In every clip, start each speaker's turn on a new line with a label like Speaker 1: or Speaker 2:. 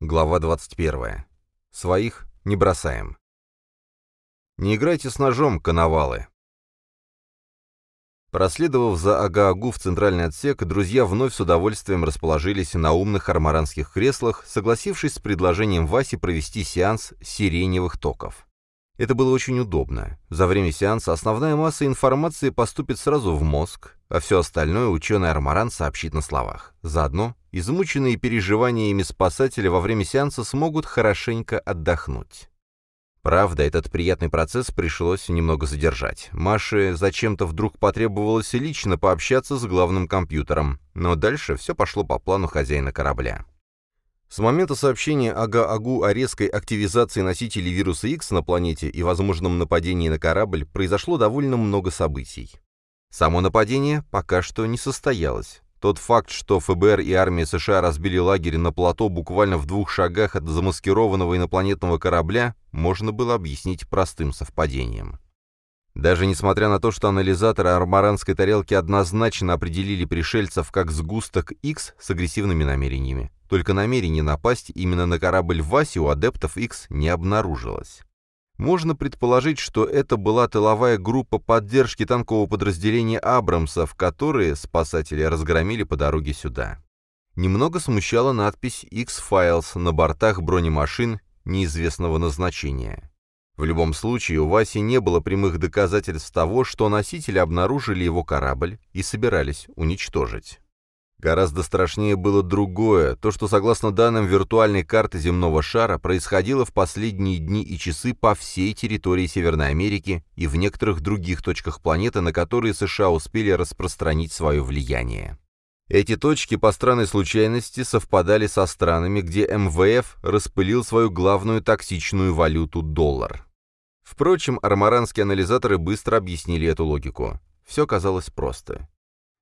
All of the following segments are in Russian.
Speaker 1: Глава 21. Своих не бросаем. Не играйте с ножом, коновалы. Проследовав за Агаагу в центральный отсек, друзья вновь с удовольствием расположились на умных армаранских креслах, согласившись с предложением Васи провести сеанс сиреневых токов. Это было очень удобно. За время сеанса основная масса информации поступит сразу в мозг, а все остальное ученый Армаран сообщит на словах. Заодно измученные переживаниями спасатели во время сеанса смогут хорошенько отдохнуть. Правда, этот приятный процесс пришлось немного задержать. Маше зачем-то вдруг потребовалось лично пообщаться с главным компьютером, но дальше все пошло по плану хозяина корабля. С момента сообщения Ага-Агу о резкой активизации носителей вируса X на планете и возможном нападении на корабль произошло довольно много событий. Само нападение пока что не состоялось. Тот факт, что ФБР и армия США разбили лагерь на плато буквально в двух шагах от замаскированного инопланетного корабля, можно было объяснить простым совпадением. Даже несмотря на то, что анализаторы армаранской тарелки однозначно определили пришельцев как сгусток X с агрессивными намерениями, только намерение напасть именно на корабль Васи у адептов X не обнаружилось. Можно предположить, что это была тыловая группа поддержки танкового подразделения «Абрамсов», которые спасатели разгромили по дороге сюда. Немного смущала надпись X-Files на бортах бронемашин неизвестного назначения. В любом случае, у Васи не было прямых доказательств того, что носители обнаружили его корабль и собирались уничтожить. Гораздо страшнее было другое, то, что, согласно данным виртуальной карты земного шара, происходило в последние дни и часы по всей территории Северной Америки и в некоторых других точках планеты, на которые США успели распространить свое влияние. Эти точки по странной случайности совпадали со странами, где МВФ распылил свою главную токсичную валюту – доллар. Впрочем, армаранские анализаторы быстро объяснили эту логику. Все казалось просто.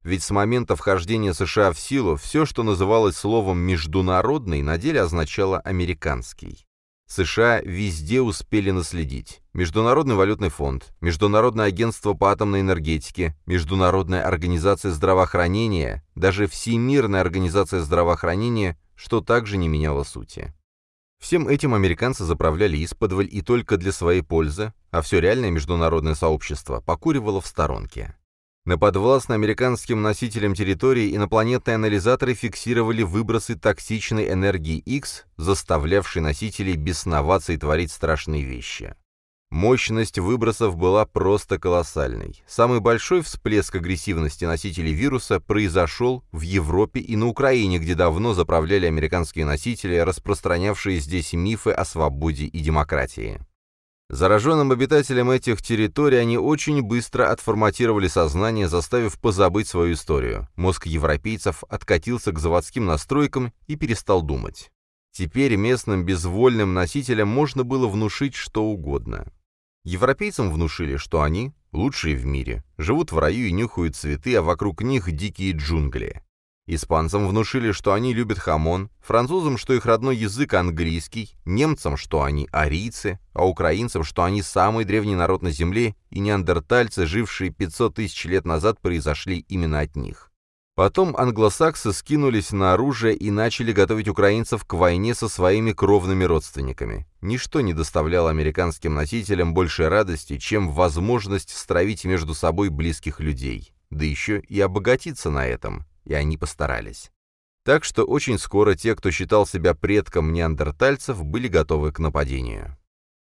Speaker 1: Ведь с момента вхождения США в силу все, что называлось словом «международный», на деле означало «американский». США везде успели наследить. Международный валютный фонд, Международное агентство по атомной энергетике, Международная организация здравоохранения, даже Всемирная организация здравоохранения, что также не меняло сути. Всем этим американцы заправляли исподволь и только для своей пользы, а все реальное международное сообщество покуривало в сторонке. На подвластно американским носителям территории инопланетные анализаторы фиксировали выбросы токсичной энергии X, заставлявшей носителей бесноваться и творить страшные вещи. Мощность выбросов была просто колоссальной. Самый большой всплеск агрессивности носителей вируса произошел в Европе и на Украине, где давно заправляли американские носители, распространявшие здесь мифы о свободе и демократии. Зараженным обитателям этих территорий они очень быстро отформатировали сознание, заставив позабыть свою историю. Мозг европейцев откатился к заводским настройкам и перестал думать. Теперь местным безвольным носителям можно было внушить что угодно. Европейцам внушили, что они лучшие в мире, живут в раю и нюхают цветы, а вокруг них дикие джунгли. Испанцам внушили, что они любят хамон, французам, что их родной язык английский, немцам, что они арийцы, а украинцам, что они самый древний народ на Земле, и неандертальцы, жившие 500 тысяч лет назад, произошли именно от них. Потом англосаксы скинулись на оружие и начали готовить украинцев к войне со своими кровными родственниками. Ничто не доставляло американским носителям большей радости, чем возможность стравить между собой близких людей, да еще и обогатиться на этом и они постарались. Так что очень скоро те, кто считал себя предком неандертальцев, были готовы к нападению.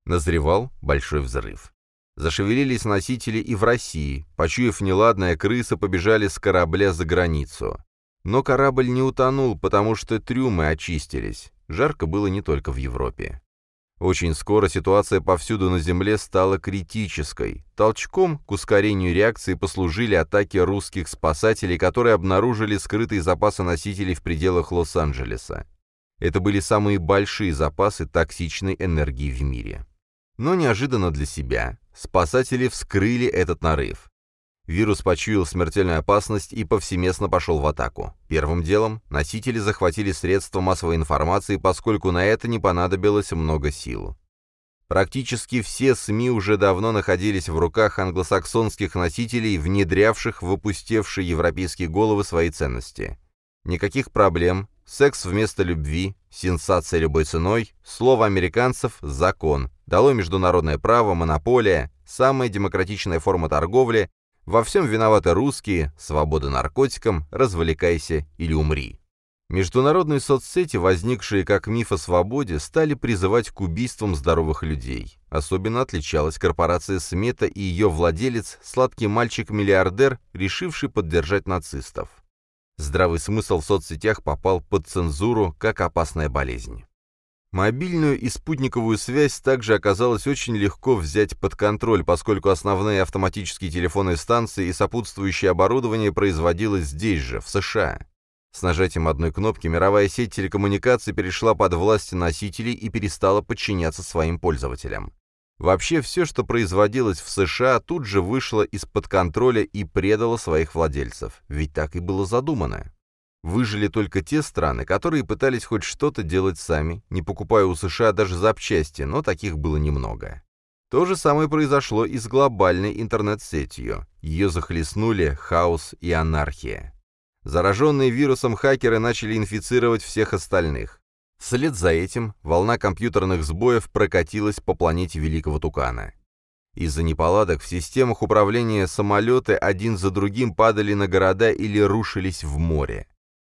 Speaker 1: Назревал большой взрыв. Зашевелились носители и в России, почуяв неладное, крысы побежали с корабля за границу. Но корабль не утонул, потому что трюмы очистились. Жарко было не только в Европе. Очень скоро ситуация повсюду на Земле стала критической. Толчком к ускорению реакции послужили атаки русских спасателей, которые обнаружили скрытые запасы носителей в пределах Лос-Анджелеса. Это были самые большие запасы токсичной энергии в мире. Но неожиданно для себя спасатели вскрыли этот нарыв. Вирус почуял смертельную опасность и повсеместно пошел в атаку. Первым делом носители захватили средства массовой информации, поскольку на это не понадобилось много сил. Практически все СМИ уже давно находились в руках англосаксонских носителей, внедрявших в опустевшие европейские головы свои ценности. Никаких проблем, секс вместо любви, Сенсация любой ценой, слово американцев – закон, дало международное право, монополия, самая демократичная форма торговли, во всем виноваты русские, свобода наркотикам, развлекайся или умри. Международные соцсети, возникшие как миф о свободе, стали призывать к убийствам здоровых людей. Особенно отличалась корпорация Смета и ее владелец, сладкий мальчик-миллиардер, решивший поддержать нацистов. Здравый смысл в соцсетях попал под цензуру как опасная болезнь. Мобильную и спутниковую связь также оказалось очень легко взять под контроль, поскольку основные автоматические телефонные станции и сопутствующее оборудование производилось здесь же, в США. С нажатием одной кнопки мировая сеть телекоммуникаций перешла под власть носителей и перестала подчиняться своим пользователям. Вообще все, что производилось в США, тут же вышло из-под контроля и предало своих владельцев, ведь так и было задумано. Выжили только те страны, которые пытались хоть что-то делать сами, не покупая у США даже запчасти, но таких было немного. То же самое произошло и с глобальной интернет-сетью. Ее захлестнули хаос и анархия. Зараженные вирусом хакеры начали инфицировать всех остальных. Вслед за этим волна компьютерных сбоев прокатилась по планете Великого Тукана. Из-за неполадок в системах управления самолеты один за другим падали на города или рушились в море.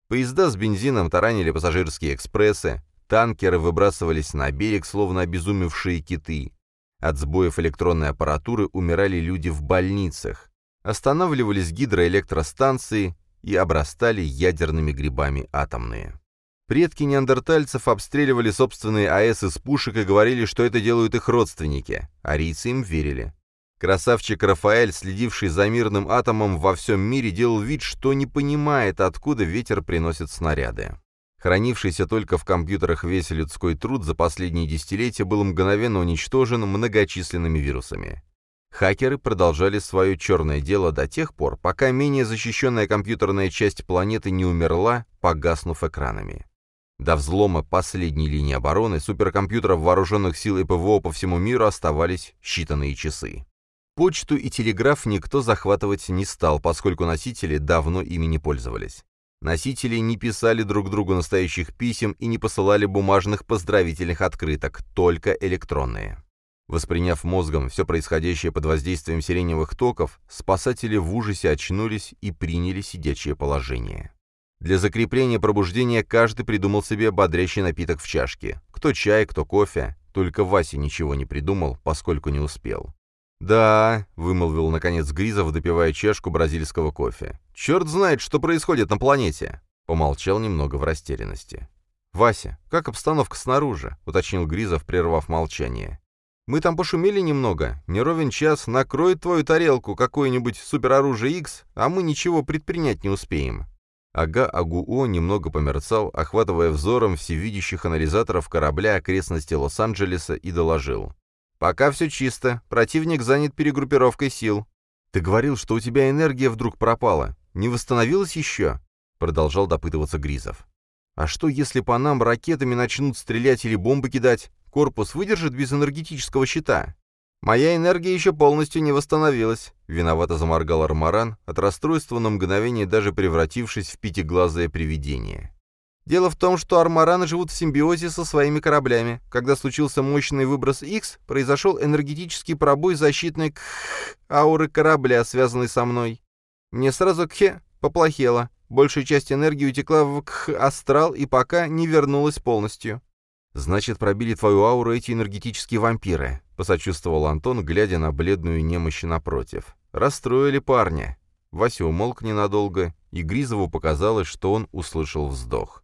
Speaker 1: Поезда с бензином таранили пассажирские экспрессы, танкеры выбрасывались на берег, словно обезумевшие киты. От сбоев электронной аппаратуры умирали люди в больницах. Останавливались гидроэлектростанции, и обрастали ядерными грибами атомные. Предки неандертальцев обстреливали собственные АЭС из пушек и говорили, что это делают их родственники. Арийцы им верили. Красавчик Рафаэль, следивший за мирным атомом во всем мире, делал вид, что не понимает, откуда ветер приносит снаряды. Хранившийся только в компьютерах весь людской труд за последние десятилетия был мгновенно уничтожен многочисленными вирусами. Хакеры продолжали свое черное дело до тех пор, пока менее защищенная компьютерная часть планеты не умерла, погаснув экранами. До взлома последней линии обороны суперкомпьютеров вооруженных сил и ПВО по всему миру оставались считанные часы. Почту и телеграф никто захватывать не стал, поскольку носители давно ими не пользовались. Носители не писали друг другу настоящих писем и не посылали бумажных поздравительных открыток, только электронные. Восприняв мозгом все происходящее под воздействием сиреневых токов, спасатели в ужасе очнулись и приняли сидячее положение. Для закрепления пробуждения каждый придумал себе бодрящий напиток в чашке. Кто чай, кто кофе. Только Вася ничего не придумал, поскольку не успел. «Да», — вымолвил наконец Гризов, допивая чашку бразильского кофе. «Черт знает, что происходит на планете!» Помолчал немного в растерянности. «Вася, как обстановка снаружи?» — уточнил Гризов, прервав молчание. Мы там пошумели немного. Не ровен час накроет твою тарелку какое-нибудь супероружие X, а мы ничего предпринять не успеем». Ага Агуо немного померцал, охватывая взором всевидящих анализаторов корабля окрестности Лос-Анджелеса и доложил. «Пока все чисто. Противник занят перегруппировкой сил». «Ты говорил, что у тебя энергия вдруг пропала. Не восстановилась еще?» Продолжал допытываться Гризов. «А что, если по нам ракетами начнут стрелять или бомбы кидать? Корпус выдержит без энергетического щита? Моя энергия еще полностью не восстановилась. Виновато заморгал Армаран, от расстройства на мгновение даже превратившись в пятиглазое привидение. Дело в том, что армараны живут в симбиозе со своими кораблями. Когда случился мощный выброс X, произошел энергетический пробой защитной ауры корабля, связанной со мной. Мне сразу кхе поплохело. Большая часть энергии утекла в кх астрал и пока не вернулась полностью. «Значит, пробили твою ауру эти энергетические вампиры», — посочувствовал Антон, глядя на бледную немощь напротив. «Расстроили парня». Вася умолк ненадолго, и Гризову показалось, что он услышал вздох.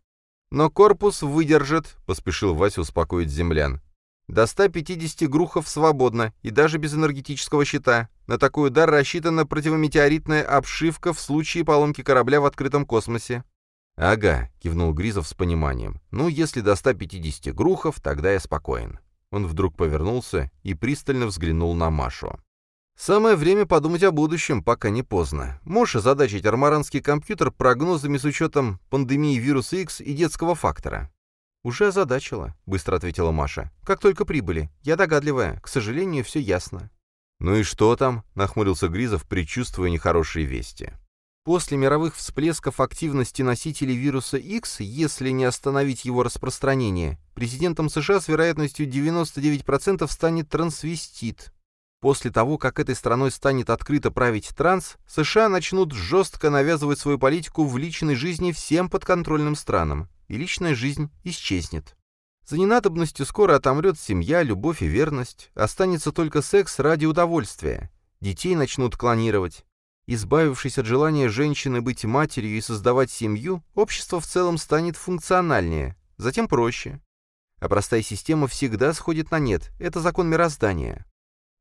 Speaker 1: «Но корпус выдержит», — поспешил Вася успокоить землян. «До 150 грухов свободно, и даже без энергетического щита. На такой удар рассчитана противометеоритная обшивка в случае поломки корабля в открытом космосе. «Ага», — кивнул Гризов с пониманием. «Ну, если до 150 грухов, тогда я спокоен». Он вдруг повернулся и пристально взглянул на Машу. «Самое время подумать о будущем, пока не поздно. Можешь озадачить армаранский компьютер прогнозами с учетом пандемии вируса X и детского фактора?» «Уже озадачила», — быстро ответила Маша. «Как только прибыли. Я догадливая. К сожалению, все ясно». «Ну и что там?» — нахмурился Гризов, предчувствуя нехорошие вести. После мировых всплесков активности носителей вируса X, если не остановить его распространение, президентом США с вероятностью 99% станет трансвестит. После того, как этой страной станет открыто править транс, США начнут жестко навязывать свою политику в личной жизни всем подконтрольным странам, и личная жизнь исчезнет. За ненадобностью скоро отомрет семья, любовь и верность, останется только секс ради удовольствия. Детей начнут клонировать, Избавившись от желания женщины быть матерью и создавать семью, общество в целом станет функциональнее, затем проще. А простая система всегда сходит на нет, это закон мироздания.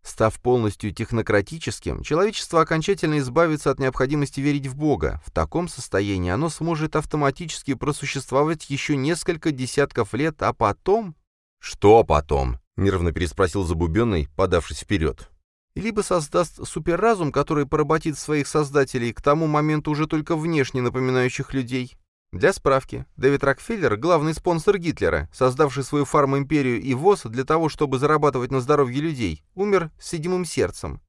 Speaker 1: Став полностью технократическим, человечество окончательно избавится от необходимости верить в Бога. В таком состоянии оно сможет автоматически просуществовать еще несколько десятков лет, а потом... «Что потом?» — нервно переспросил Забубенный, подавшись вперед либо создаст суперразум, который поработит своих создателей, к тому моменту уже только внешне напоминающих людей. Для справки, Дэвид Рокфеллер – главный спонсор Гитлера, создавший свою фарм-империю и ВОЗ для того, чтобы зарабатывать на здоровье людей, умер с седьмым сердцем.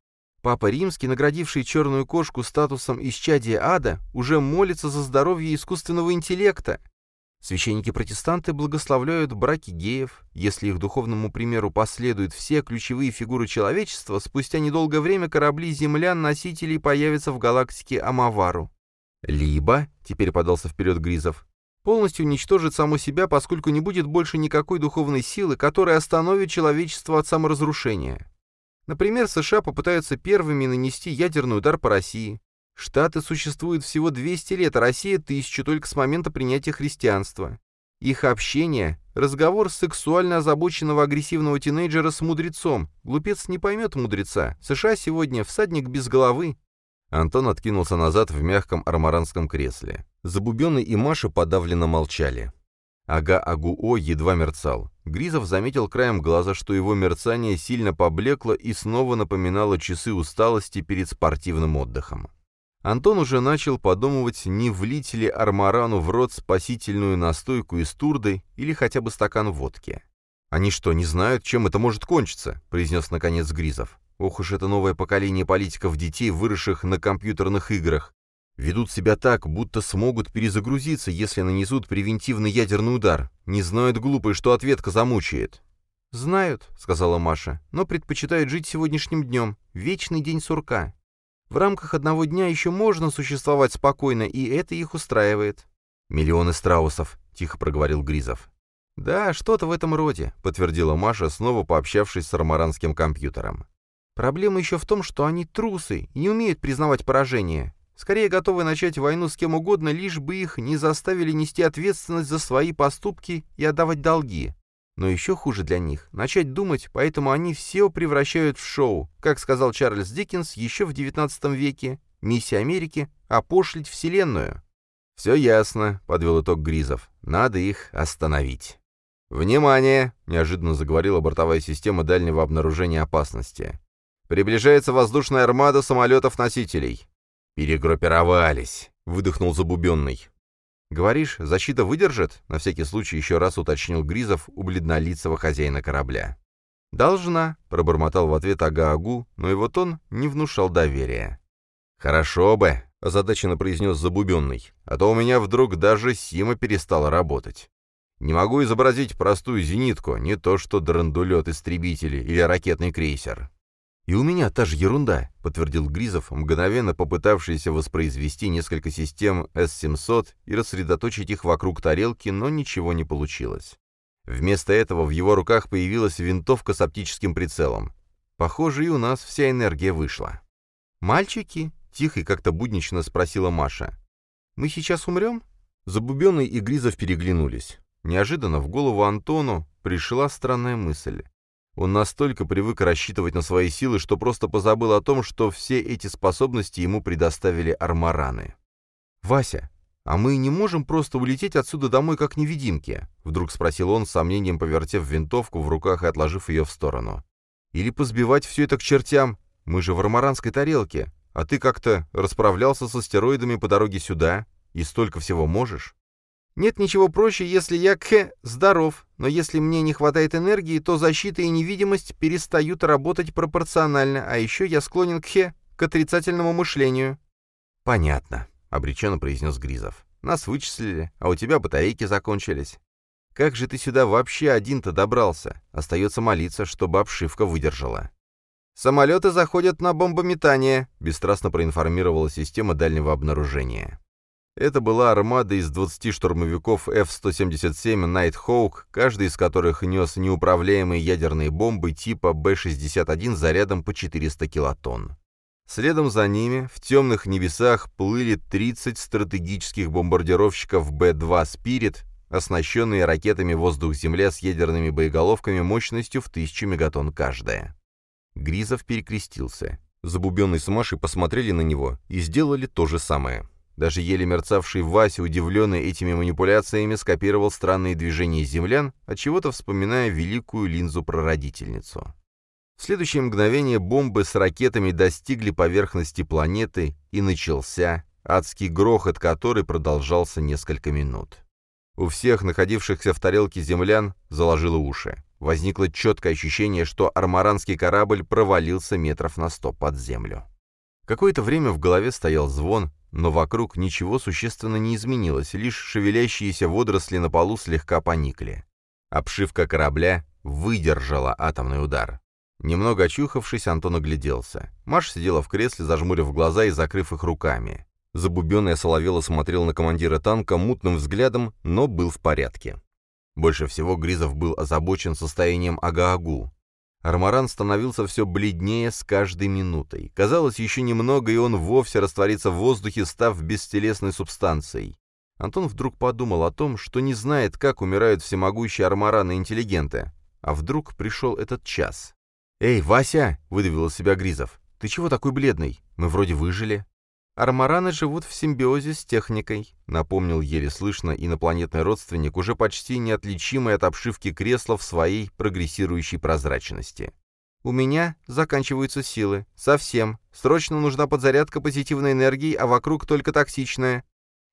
Speaker 1: Папа Римский, наградивший черную кошку статусом исчадия ада, уже молится за здоровье искусственного интеллекта, Священники-протестанты благословляют браки геев. Если их духовному примеру последуют все ключевые фигуры человечества, спустя недолгое время корабли землян-носителей появятся в галактике Амавару. Либо, теперь подался вперед Гризов, полностью уничтожит само себя, поскольку не будет больше никакой духовной силы, которая остановит человечество от саморазрушения. Например, США попытаются первыми нанести ядерный удар по России. Штаты существуют всего 200 лет, а Россия — тысячу только с момента принятия христианства. Их общение — разговор сексуально озабоченного агрессивного тинейджера с мудрецом. Глупец не поймет мудреца. США сегодня всадник без головы. Антон откинулся назад в мягком армаранском кресле. Забубенный и Маша подавленно молчали. Ага-агуо едва мерцал. Гризов заметил краем глаза, что его мерцание сильно поблекло и снова напоминало часы усталости перед спортивным отдыхом. Антон уже начал подумывать, не влить ли Армарану в рот спасительную настойку из турды или хотя бы стакан водки. «Они что, не знают, чем это может кончиться?» — произнес наконец Гризов. «Ох уж это новое поколение политиков-детей, выросших на компьютерных играх. Ведут себя так, будто смогут перезагрузиться, если нанесут превентивный ядерный удар. Не знают глупые, что ответка замучает». «Знают», — сказала Маша, — «но предпочитают жить сегодняшним днем. Вечный день сурка. В рамках одного дня еще можно существовать спокойно, и это их устраивает. «Миллионы страусов», — тихо проговорил Гризов. «Да, что-то в этом роде», — подтвердила Маша, снова пообщавшись с армаранским компьютером. «Проблема еще в том, что они трусы и не умеют признавать поражение. Скорее готовы начать войну с кем угодно, лишь бы их не заставили нести ответственность за свои поступки и отдавать долги. Но еще хуже для них — начать думать, поэтому они все превращают в шоу. Как сказал Чарльз Диккенс еще в XIX веке, миссия Америки — опошлить Вселенную. «Все ясно», — подвел итог Гризов. «Надо их остановить». «Внимание!» — неожиданно заговорила бортовая система дальнего обнаружения опасности. «Приближается воздушная армада самолетов-носителей». «Перегруппировались», — выдохнул Забубенный. «Говоришь, защита выдержит?» — на всякий случай еще раз уточнил Гризов у бледнолицего хозяина корабля. «Должна», — пробормотал в ответ Ага-Агу, но его тон не внушал доверия. «Хорошо бы», — озадаченно произнес Забубенный, «а то у меня вдруг даже Сима перестала работать. Не могу изобразить простую зенитку, не то что драндулет-истребитель или ракетный крейсер». «И у меня та же ерунда», — подтвердил Гризов, мгновенно попытавшийся воспроизвести несколько систем С-700 и рассредоточить их вокруг тарелки, но ничего не получилось. Вместо этого в его руках появилась винтовка с оптическим прицелом. Похоже, и у нас вся энергия вышла. «Мальчики?» — тихо и как-то буднично спросила Маша. «Мы сейчас умрем?» Забубенный и Гризов переглянулись. Неожиданно в голову Антону пришла странная мысль. Он настолько привык рассчитывать на свои силы, что просто позабыл о том, что все эти способности ему предоставили армараны. «Вася, а мы не можем просто улететь отсюда домой как невидимки?» — вдруг спросил он, с сомнением повертев винтовку в руках и отложив ее в сторону. «Или позбивать все это к чертям? Мы же в армаранской тарелке, а ты как-то расправлялся с астероидами по дороге сюда и столько всего можешь?» Нет ничего проще, если я, к, здоров, но если мне не хватает энергии, то защита и невидимость перестают работать пропорционально, а еще я склонен к, к отрицательному мышлению». «Понятно», — обреченно произнес Гризов. «Нас вычислили, а у тебя батарейки закончились. Как же ты сюда вообще один-то добрался? Остается молиться, чтобы обшивка выдержала». «Самолеты заходят на бомбометание», — бесстрастно проинформировала система дальнего обнаружения. Это была армада из 20 штурмовиков F-177 Nighthawk, каждый из которых нес неуправляемые ядерные бомбы типа Б-61 зарядом по 400 килотонн. Следом за ними в темных небесах плыли 30 стратегических бомбардировщиков Б-2 «Спирит», оснащенные ракетами «Воздух-Земля» с ядерными боеголовками мощностью в 1000 мегатонн каждая. Гризов перекрестился. Забубенный с Машей посмотрели на него и сделали то же самое. Даже еле мерцавший Вася, удивленный этими манипуляциями, скопировал странные движения землян, отчего-то вспоминая великую линзу-прародительницу. В следующее мгновение бомбы с ракетами достигли поверхности планеты, и начался адский грохот, который продолжался несколько минут. У всех находившихся в тарелке землян заложило уши. Возникло четкое ощущение, что армаранский корабль провалился метров на сто под землю. Какое-то время в голове стоял звон, но вокруг ничего существенно не изменилось, лишь шевелящиеся водоросли на полу слегка поникли. Обшивка корабля выдержала атомный удар. Немного очухавшись, Антон огляделся. Маша сидела в кресле, зажмурив глаза и закрыв их руками. Забубенная Соловела смотрел на командира танка мутным взглядом, но был в порядке. Больше всего Гризов был озабочен состоянием Агаагу. Армаран становился все бледнее с каждой минутой. Казалось, еще немного, и он вовсе растворится в воздухе, став бестелесной субстанцией. Антон вдруг подумал о том, что не знает, как умирают всемогущие армараны-интеллигенты. А вдруг пришел этот час. «Эй, Вася!» — выдавил из себя Гризов. «Ты чего такой бледный? Мы вроде выжили». «Армараны живут в симбиозе с техникой», — напомнил еле слышно инопланетный родственник, уже почти неотличимый от обшивки кресла в своей прогрессирующей прозрачности. «У меня заканчиваются силы. Совсем. Срочно нужна подзарядка позитивной энергии, а вокруг только токсичная.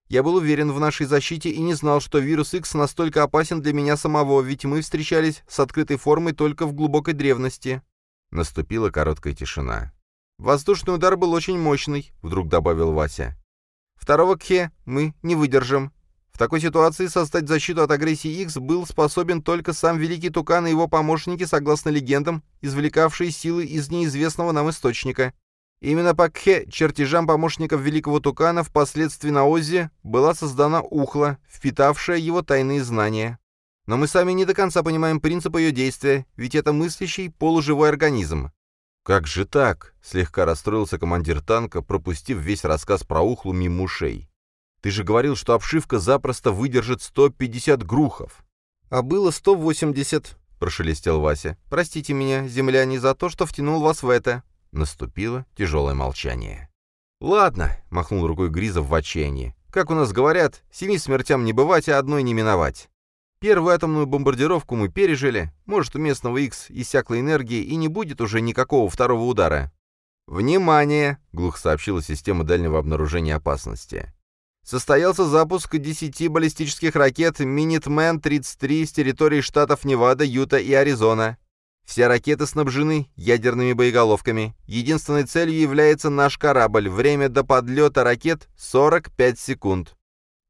Speaker 1: Я был уверен в нашей защите и не знал, что вирус X настолько опасен для меня самого, ведь мы встречались с открытой формой только в глубокой древности». Наступила короткая тишина. «Воздушный удар был очень мощный», — вдруг добавил Вася. «Второго Кхе мы не выдержим. В такой ситуации создать защиту от агрессии X был способен только сам Великий Тукан и его помощники, согласно легендам, извлекавшие силы из неизвестного нам источника. Именно по Кхе, чертежам помощников Великого Тукана, впоследствии на Озе была создана Ухла, впитавшая его тайные знания. Но мы сами не до конца понимаем принцип ее действия, ведь это мыслящий полуживой организм. «Как же так?» — слегка расстроился командир танка, пропустив весь рассказ про ухлу мимо ушей. «Ты же говорил, что обшивка запросто выдержит 150 грухов». «А было 180», — прошелестел Вася. «Простите меня, земляне, за то, что втянул вас в это». Наступило тяжелое молчание. «Ладно», — махнул рукой Гризов в отчаянии. «Как у нас говорят, семи смертям не бывать, а одной не миновать. Первую атомную бомбардировку мы пережили, может, у местного X иссякла энергия и не будет уже никакого второго удара. «Внимание!» — глухо сообщила система дальнего обнаружения опасности. Состоялся запуск 10 баллистических ракет Minuteman-33 с территории штатов Невада, Юта и Аризона. Все ракеты снабжены ядерными боеголовками. Единственной целью является наш корабль. Время до подлета ракет — 45 секунд.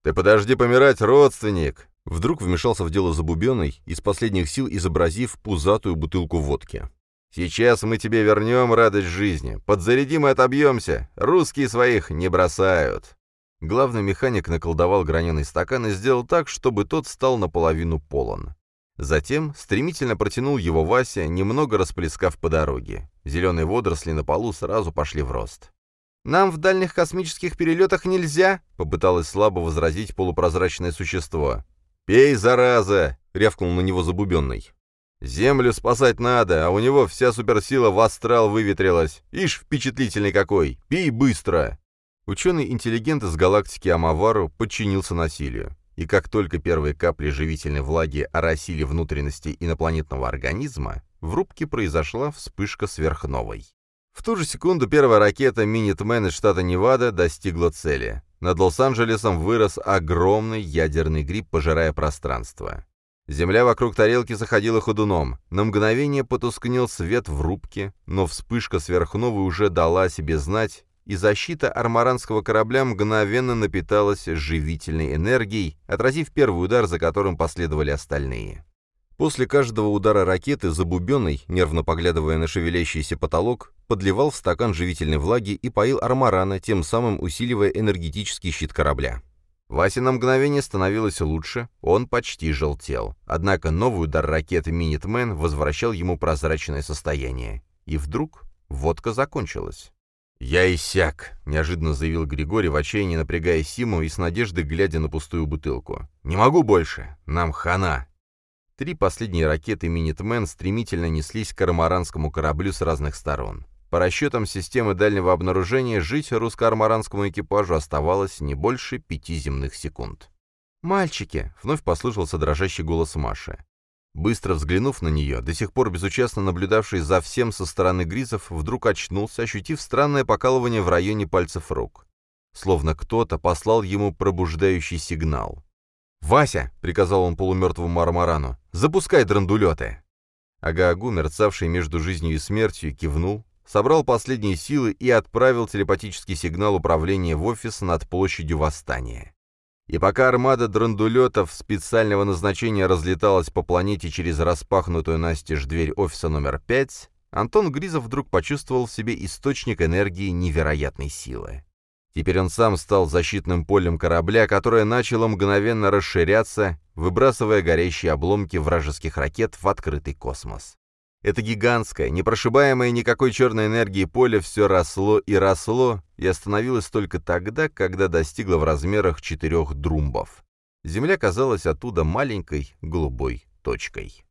Speaker 1: «Ты подожди помирать, родственник!» Вдруг вмешался в дело Забубенный, из последних сил изобразив пузатую бутылку водки. «Сейчас мы тебе вернем радость жизни. Подзарядим и отобьемся. Русские своих не бросают». Главный механик наколдовал граненый стакан и сделал так, чтобы тот стал наполовину полон. Затем стремительно протянул его Вася, немного расплескав по дороге. Зеленые водоросли на полу сразу пошли в рост. «Нам в дальних космических перелетах нельзя», — попыталось слабо возразить полупрозрачное существо. «Пей, зараза!» — рявкнул на него забубенный. «Землю спасать надо, а у него вся суперсила в астрал выветрилась. Ишь, впечатлительный какой! Пей быстро!» Ученый-интеллигент из галактики Амавару подчинился насилию. И как только первые капли живительной влаги оросили внутренности инопланетного организма, в рубке произошла вспышка сверхновой. В ту же секунду первая ракета «Минитмен» из штата Невада достигла цели. Над Лос-Анджелесом вырос огромный ядерный гриб, пожирая пространство. Земля вокруг тарелки заходила ходуном. На мгновение потускнел свет в рубке, но вспышка сверхновой уже дала о себе знать, и защита армаранского корабля мгновенно напиталась живительной энергией, отразив первый удар, за которым последовали остальные. После каждого удара ракеты Забубенный, нервно поглядывая на шевелящийся потолок, подливал в стакан живительной влаги и поил армарана, тем самым усиливая энергетический щит корабля. Васе на мгновение становилось лучше, он почти желтел. Однако новый удар ракеты «Минитмен» возвращал ему прозрачное состояние. И вдруг водка закончилась. «Я иссяк», — неожиданно заявил Григорий, в отчаянии напрягая Симу и с надеждой глядя на пустую бутылку. «Не могу больше! Нам хана!» Три последние ракеты «Минитмен» стремительно неслись к кармаранскому кораблю с разных сторон. По расчетам системы дальнего обнаружения, жить русско-армаранскому экипажу оставалось не больше пяти земных секунд. «Мальчики!» — вновь послышался дрожащий голос Маши. Быстро взглянув на нее, до сих пор безучастно наблюдавший за всем со стороны Гризов, вдруг очнулся, ощутив странное покалывание в районе пальцев рук. Словно кто-то послал ему пробуждающий сигнал. «Вася!» — приказал он полумертвому Армарану. «Запускай драндулеты!» Агаагу, мерцавший между жизнью и смертью, кивнул, собрал последние силы и отправил телепатический сигнал управления в офис над площадью Восстания. И пока армада драндулетов специального назначения разлеталась по планете через распахнутую настежь дверь офиса номер 5, Антон Гризов вдруг почувствовал в себе источник энергии невероятной силы. Теперь он сам стал защитным полем корабля, которое начало мгновенно расширяться, выбрасывая горящие обломки вражеских ракет в открытый космос. Это гигантское, непрошибаемое никакой черной энергии поле все росло и росло, и остановилось только тогда, когда достигло в размерах четырех друмбов. Земля казалась оттуда маленькой голубой точкой.